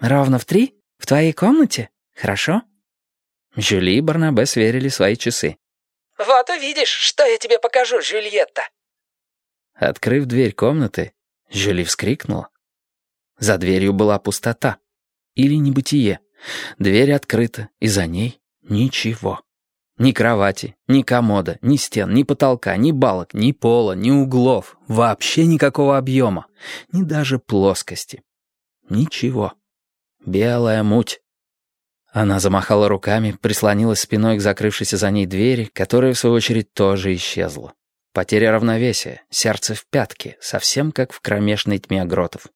«Ровно в три? В твоей комнате? Хорошо?» Жюли и Барнабе сверили свои часы. «Вот увидишь, что я тебе покажу, Жюльетта!» Открыв дверь комнаты, Жюли вскрикнула. За дверью была пустота. Или небытие. Дверь открыта, и за ней ничего. Ни кровати, ни комода, ни стен, ни потолка, ни балок, ни пола, ни углов. Вообще никакого объема. Ни даже плоскости. Ничего. Белая муть. Она замахала руками, прислонилась спиной к закрывшейся за ней двери, которая, в свою очередь, тоже исчезла. Потеря равновесия, сердце в пятке, совсем как в кромешной тьме гротов.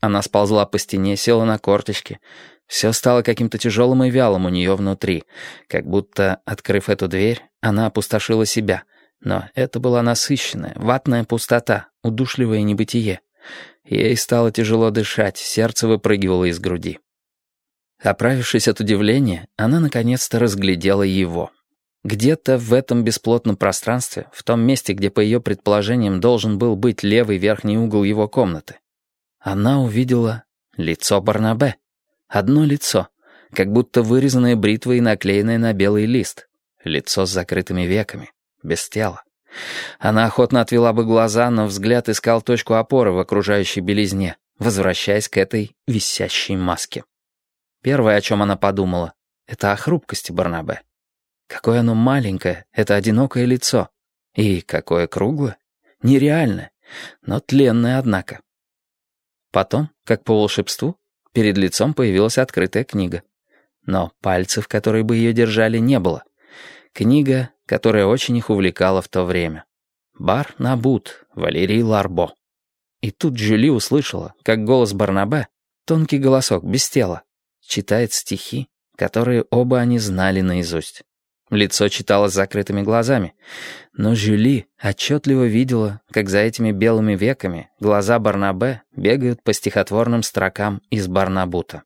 Она сползла по стене, села на корточки. Все стало каким-то тяжелым и вялым у нее внутри, как будто, открыв эту дверь, она опустошила себя. Но это была насыщенная, ватная пустота, удушливое небытие. Ей стало тяжело дышать, сердце выпрыгивало из груди. Оправившись от удивления, она наконец-то разглядела его. Где-то в этом бесплотном пространстве, в том месте, где, по ее предположениям, должен был быть левый верхний угол его комнаты, она увидела лицо Барнабе. Одно лицо, как будто вырезанное бритвой и наклеенное на белый лист. Лицо с закрытыми веками, без тела. Она охотно отвела бы глаза, но взгляд искал точку опоры в окружающей белизне, возвращаясь к этой висящей маске. Первое, о чем она подумала, это о хрупкости Барнабе. Какое оно маленькое, это одинокое лицо. И какое круглое. Нереальное, но тленное, однако. Потом, как по волшебству, перед лицом появилась открытая книга. Но пальцев, которые бы ее держали, не было. Книга, которая очень их увлекала в то время. «Бар Набут», Валерий Ларбо. И тут Жюли услышала, как голос Барнабе, тонкий голосок, без тела, читает стихи, которые оба они знали наизусть. Лицо читало с закрытыми глазами, но Жюли отчетливо видела, как за этими белыми веками глаза Барнабе бегают по стихотворным строкам из Барнабута.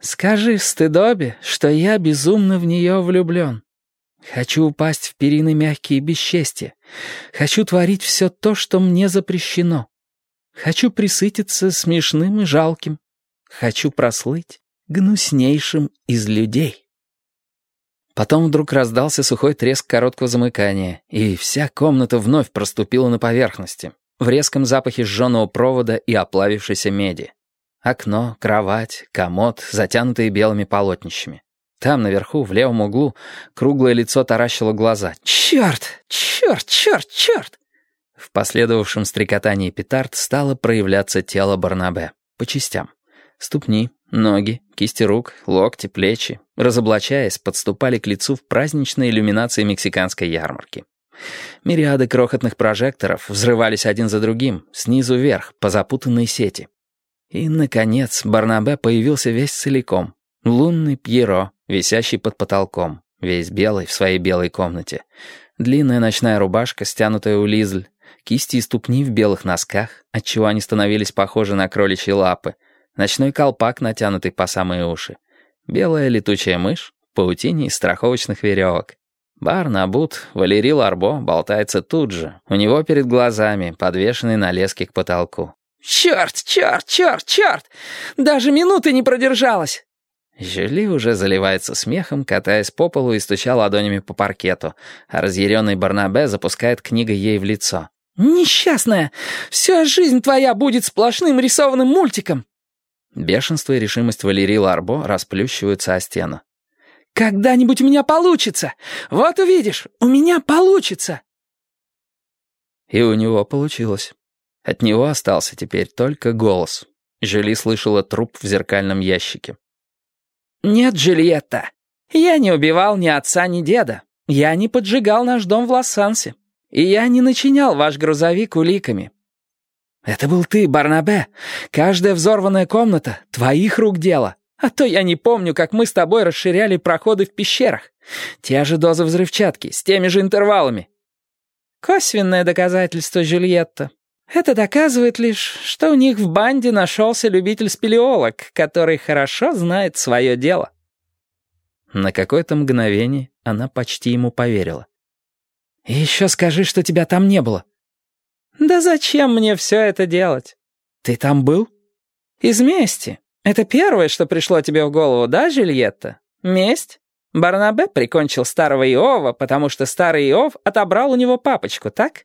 «Скажи стыдобе, что я безумно в нее влюблен. Хочу упасть в перины мягкие бесчестия. Хочу творить все то, что мне запрещено. Хочу присытиться смешным и жалким. Хочу прослыть гнуснейшим из людей. Потом вдруг раздался сухой треск короткого замыкания, и вся комната вновь проступила на поверхности, в резком запахе сжженного провода и оплавившейся меди. Окно, кровать, комод, затянутые белыми полотнищами. Там, наверху, в левом углу, круглое лицо таращило глаза. «Черт! Черт! Черт! Черт!» В последовавшем стрекотании петард стало проявляться тело Барнабе. По частям. Ступни, ноги, кисти рук, локти, плечи, разоблачаясь, подступали к лицу в праздничной иллюминации мексиканской ярмарки. Мириады крохотных прожекторов взрывались один за другим, снизу вверх, по запутанной сети. И, наконец, Барнабе появился весь целиком. Лунный Пьеро, висящий под потолком, весь белый в своей белой комнате. Длинная ночная рубашка, стянутая у Лизль, кисти и ступни в белых носках, отчего они становились похожи на кроличьи лапы, ночной колпак, натянутый по самые уши, белая летучая мышь, паутине из страховочных веревок. Бар Набут, Валерий Ларбо болтается тут же, у него перед глазами, подвешенный на леске к потолку. «Черт, черт, черт, черт! Даже минуты не продержалась!» Жюли уже заливается смехом, катаясь по полу и стуча ладонями по паркету, а разъяренный Барнабе запускает книгой ей в лицо. «Несчастная! Вся жизнь твоя будет сплошным рисованным мультиком!» Бешенство и решимость Валерии Ларбо расплющиваются о стену. «Когда-нибудь у меня получится! Вот увидишь, у меня получится!» И у него получилось. От него остался теперь только голос. Жюли слышала труп в зеркальном ящике. «Нет, Джульетта, я не убивал ни отца, ни деда. Я не поджигал наш дом в Лос-Ансе. И я не начинял ваш грузовик уликами. «Это был ты, Барнабе. Каждая взорванная комната — твоих рук дело. А то я не помню, как мы с тобой расширяли проходы в пещерах. Те же дозы взрывчатки, с теми же интервалами». «Косвенное доказательство, Жюльетта. Это доказывает лишь, что у них в банде нашелся любитель-спелеолог, который хорошо знает свое дело». На какое-то мгновение она почти ему поверила. «И еще скажи, что тебя там не было». «Да зачем мне все это делать? Ты там был?» «Из мести. Это первое, что пришло тебе в голову, да, Жюльетта? Месть? Барнабе прикончил старого Иова, потому что старый Иов отобрал у него папочку, так?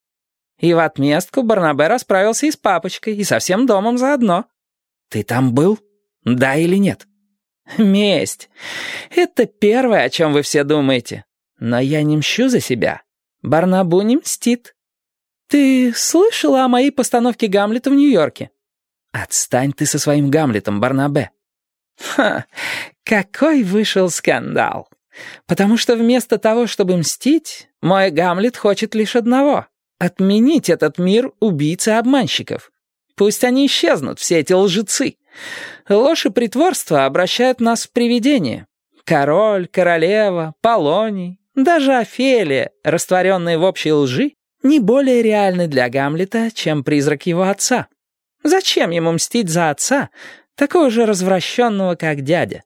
И в отместку Барнабе расправился и с папочкой, и со всем домом заодно. Ты там был? Да или нет? Месть. Это первое, о чем вы все думаете. Но я не мщу за себя. Барнабу не мстит. Ты слышала о моей постановке Гамлета в Нью-Йорке? Отстань ты со своим Гамлетом, Барнабе. Ха, какой вышел скандал. Потому что вместо того, чтобы мстить, мой Гамлет хочет лишь одного — отменить этот мир убийц и обманщиков. Пусть они исчезнут, все эти лжецы. Ложь и притворство обращают нас в привидения. Король, королева, Полоний, даже Офелия, растворенные в общей лжи, не более реальны для Гамлета, чем призрак его отца. Зачем ему мстить за отца, такого же развращенного, как дядя?